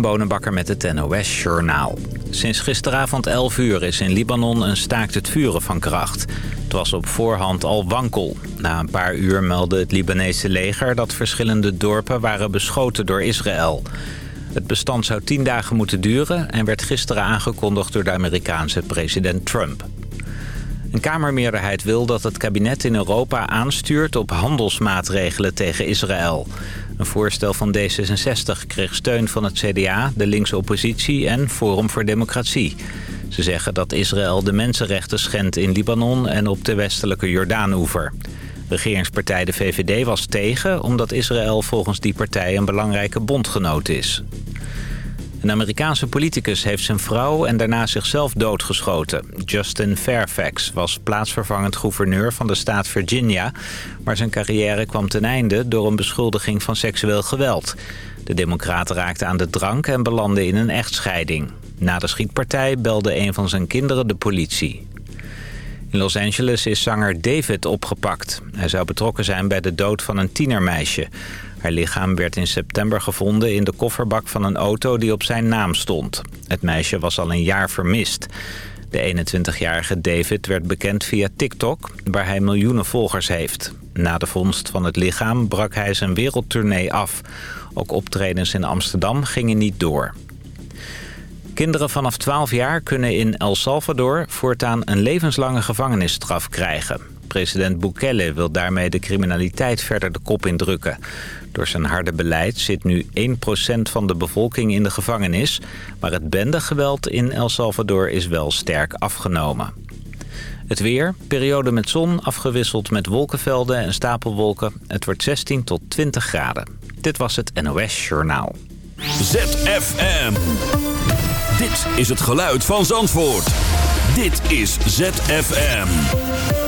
Bonenbakker met het NOS Journaal. Sinds gisteravond 11 uur is in Libanon een staakt het vuren van kracht. Het was op voorhand al wankel. Na een paar uur meldde het Libanese leger dat verschillende dorpen waren beschoten door Israël. Het bestand zou tien dagen moeten duren en werd gisteren aangekondigd door de Amerikaanse president Trump. Een Kamermeerderheid wil dat het kabinet in Europa aanstuurt op handelsmaatregelen tegen Israël. Een voorstel van D66 kreeg steun van het CDA, de linkse oppositie en Forum voor Democratie. Ze zeggen dat Israël de mensenrechten schendt in Libanon en op de westelijke Jordaanoever. Regeringspartij de VVD was tegen omdat Israël volgens die partij een belangrijke bondgenoot is. Een Amerikaanse politicus heeft zijn vrouw en daarna zichzelf doodgeschoten. Justin Fairfax was plaatsvervangend gouverneur van de staat Virginia... maar zijn carrière kwam ten einde door een beschuldiging van seksueel geweld. De democraten raakten aan de drank en belanden in een echtscheiding. Na de schietpartij belde een van zijn kinderen de politie. In Los Angeles is zanger David opgepakt. Hij zou betrokken zijn bij de dood van een tienermeisje... Haar lichaam werd in september gevonden in de kofferbak van een auto die op zijn naam stond. Het meisje was al een jaar vermist. De 21-jarige David werd bekend via TikTok, waar hij miljoenen volgers heeft. Na de vondst van het lichaam brak hij zijn wereldtournee af. Ook optredens in Amsterdam gingen niet door. Kinderen vanaf 12 jaar kunnen in El Salvador voortaan een levenslange gevangenisstraf krijgen. President Bukele wil daarmee de criminaliteit verder de kop indrukken. Door zijn harde beleid zit nu 1% van de bevolking in de gevangenis... maar het bendegeweld in El Salvador is wel sterk afgenomen. Het weer, periode met zon, afgewisseld met wolkenvelden en stapelwolken. Het wordt 16 tot 20 graden. Dit was het NOS Journaal. ZFM. Dit is het geluid van Zandvoort. Dit is ZFM.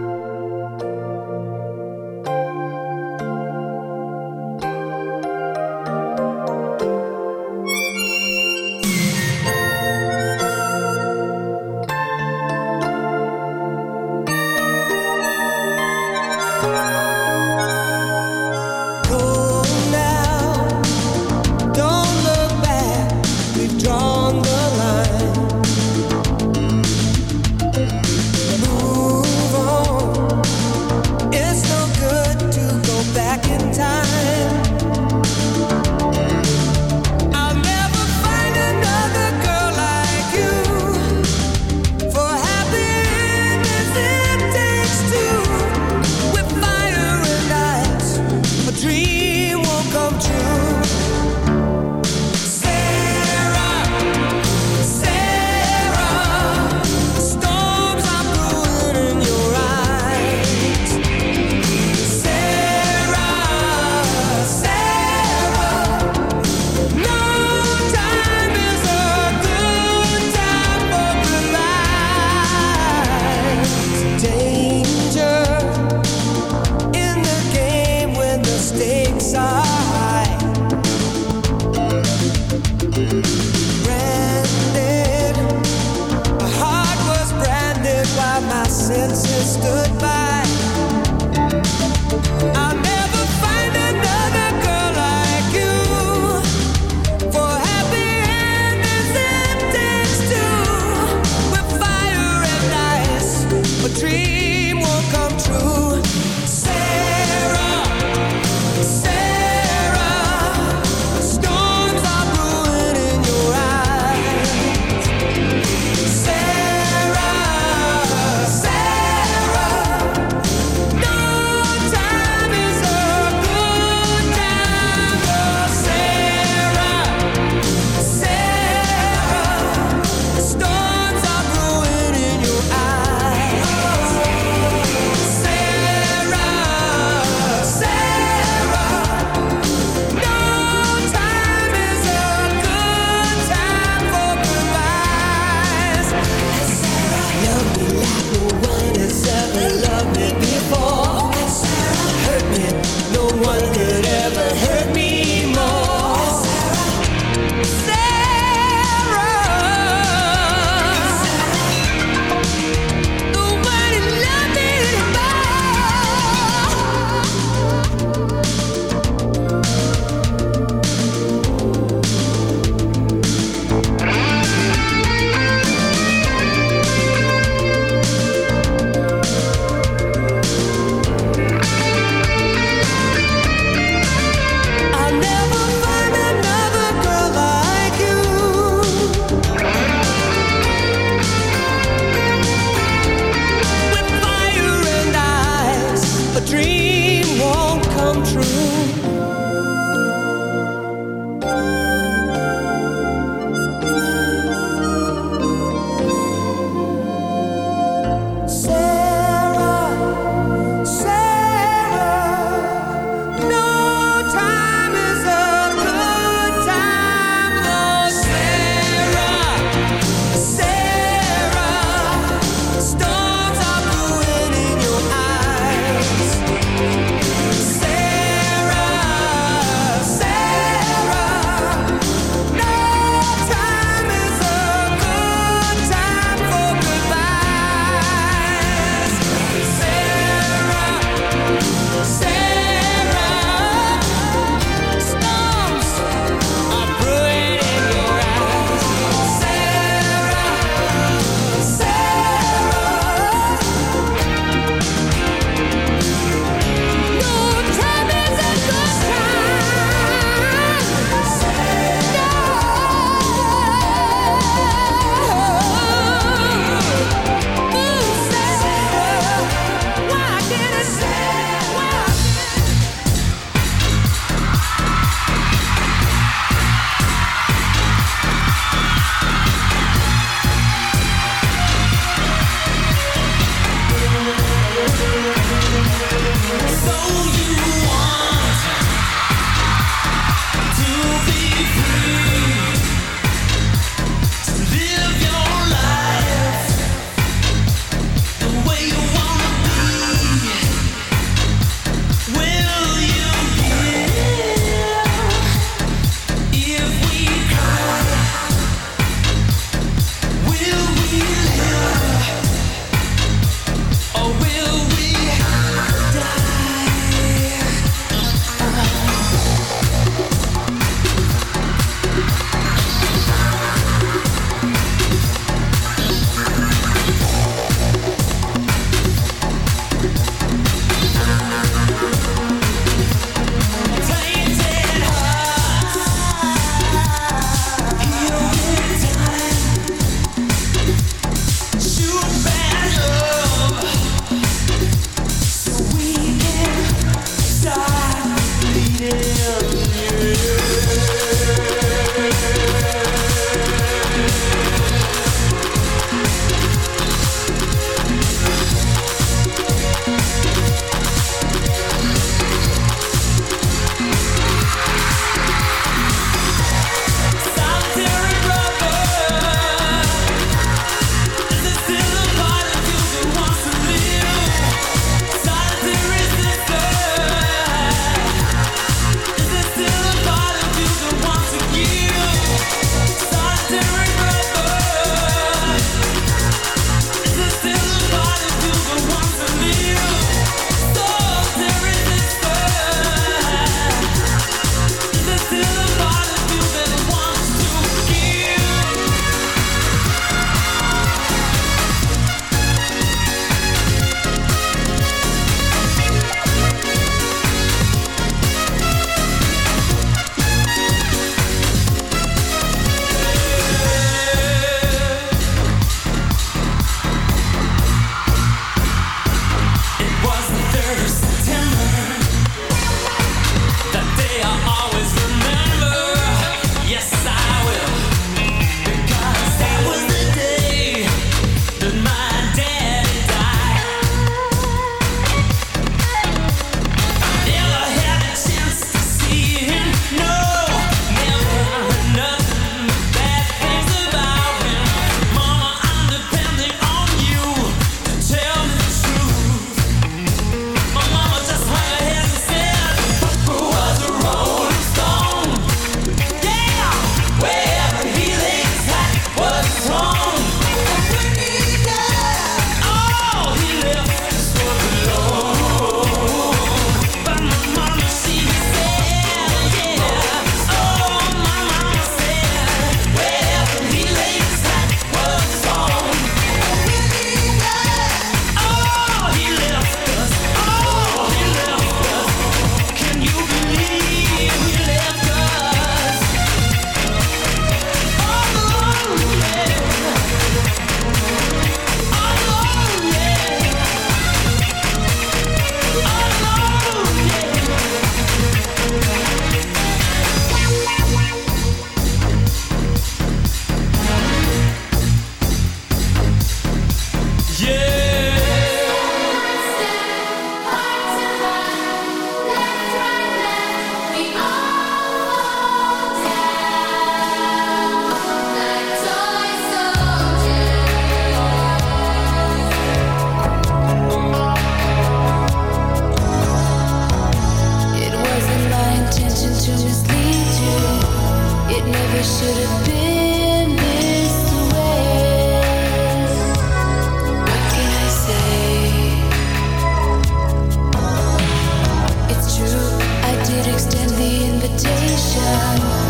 love.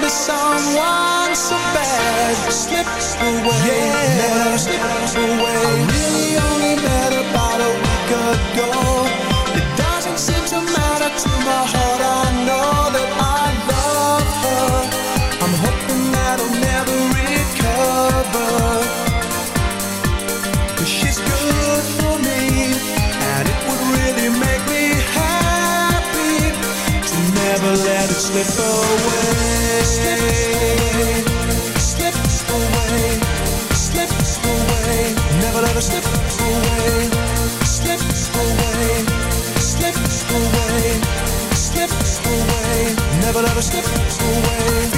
be someone so bad. Slips away, yeah. never slip away. I really only met about a week ago. It doesn't seem to matter to my heart. slip away. Slip, slip, slip away. Slip away. Never let her slip away. Slip away. Slip away. Slip away. Never let her slip away.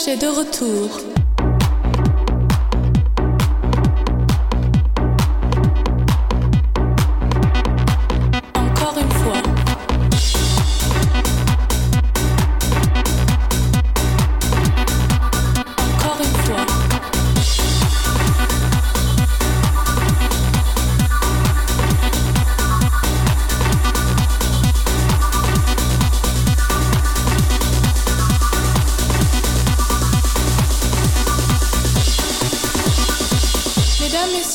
Sachet de retour.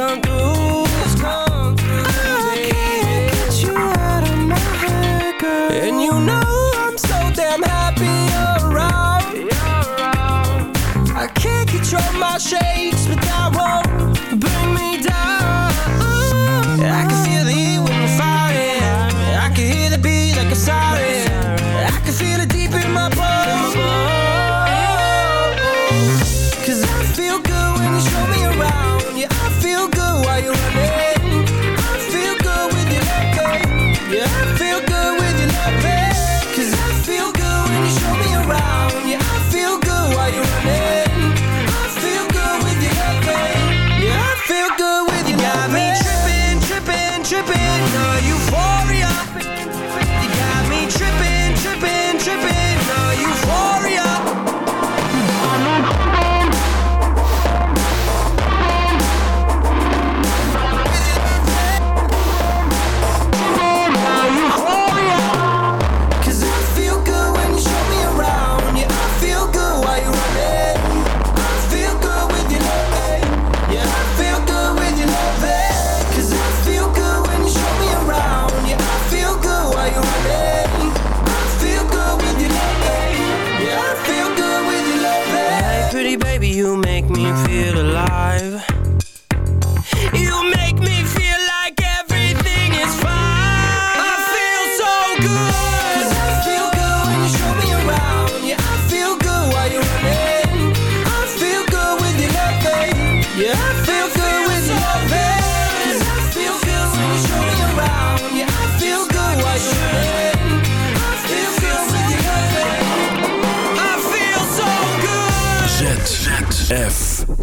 Come through.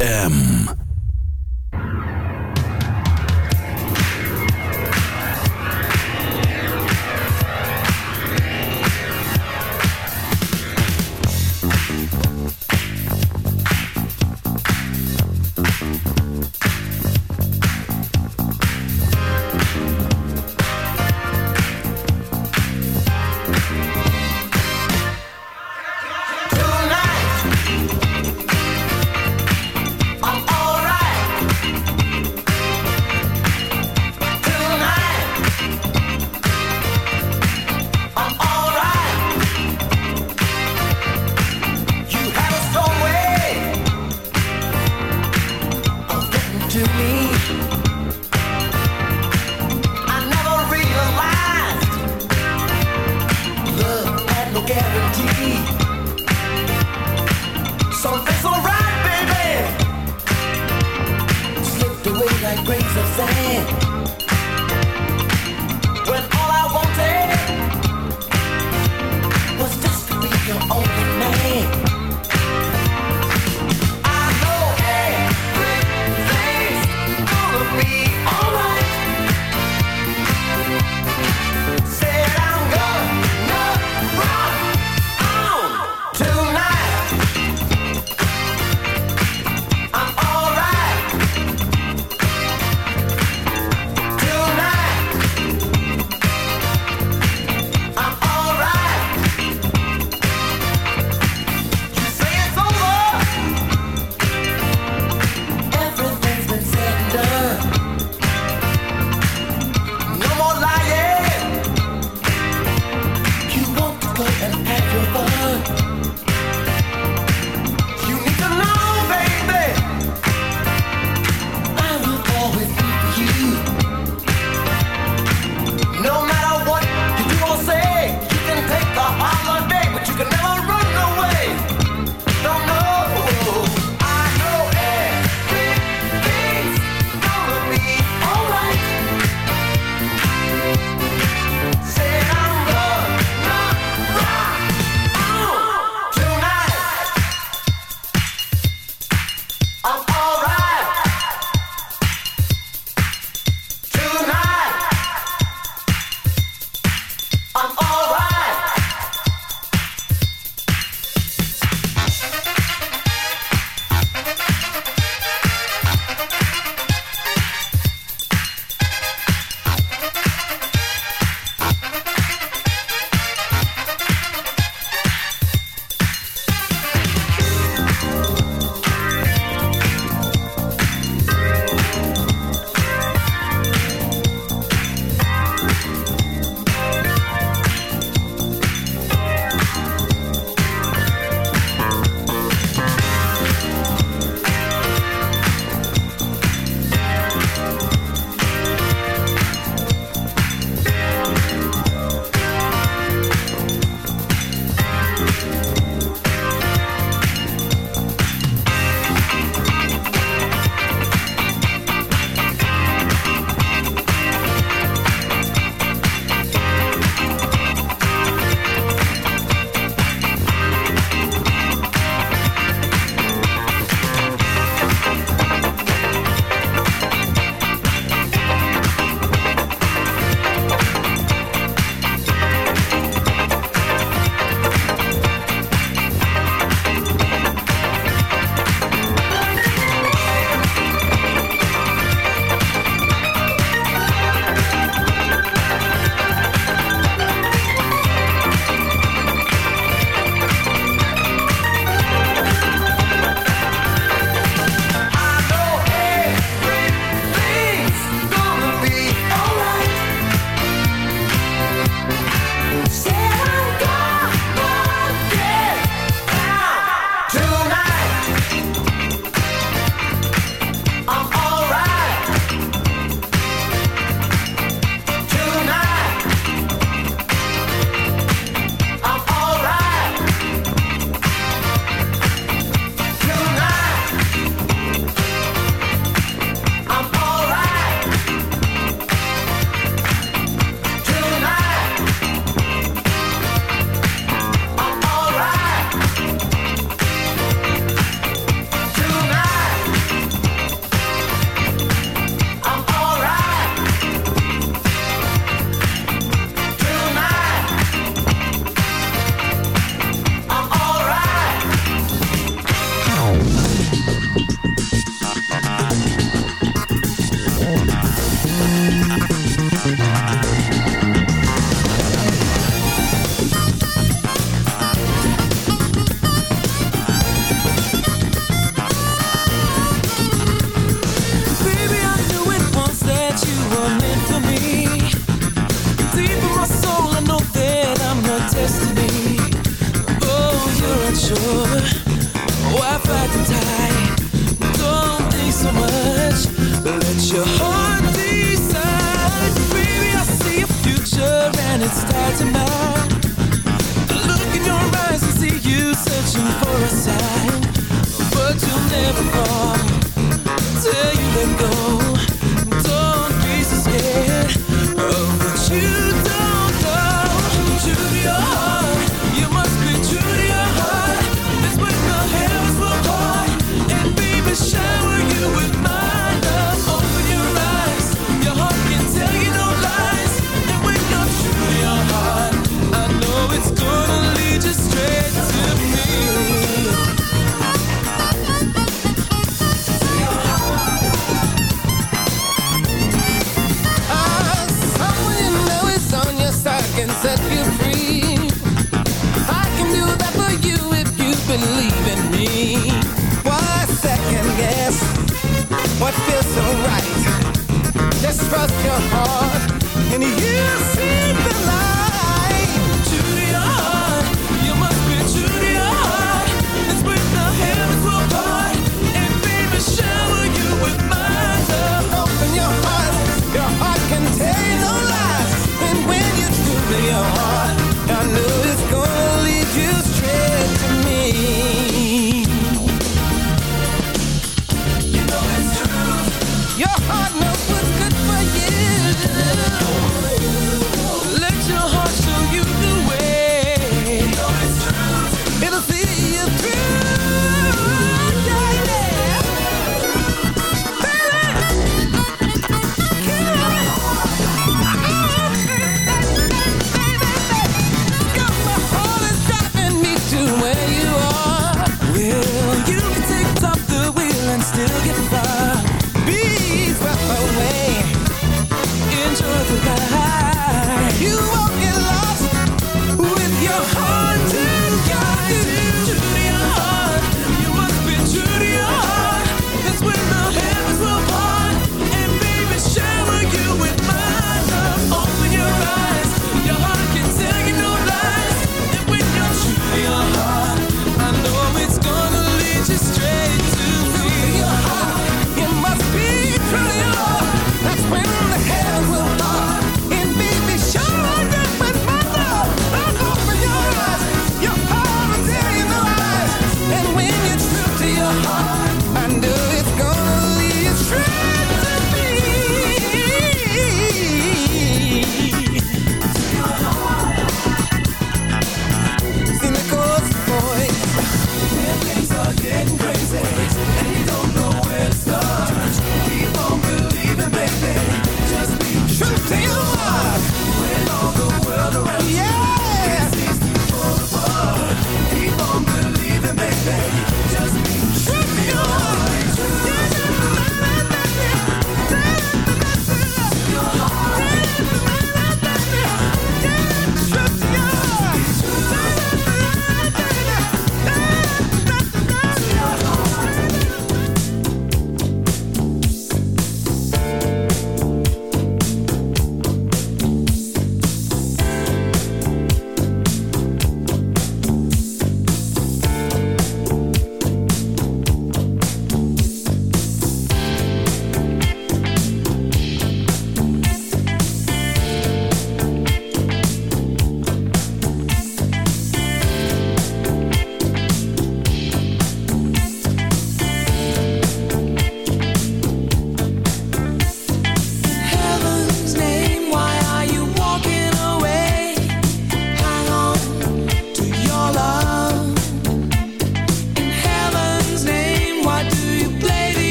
ZFM.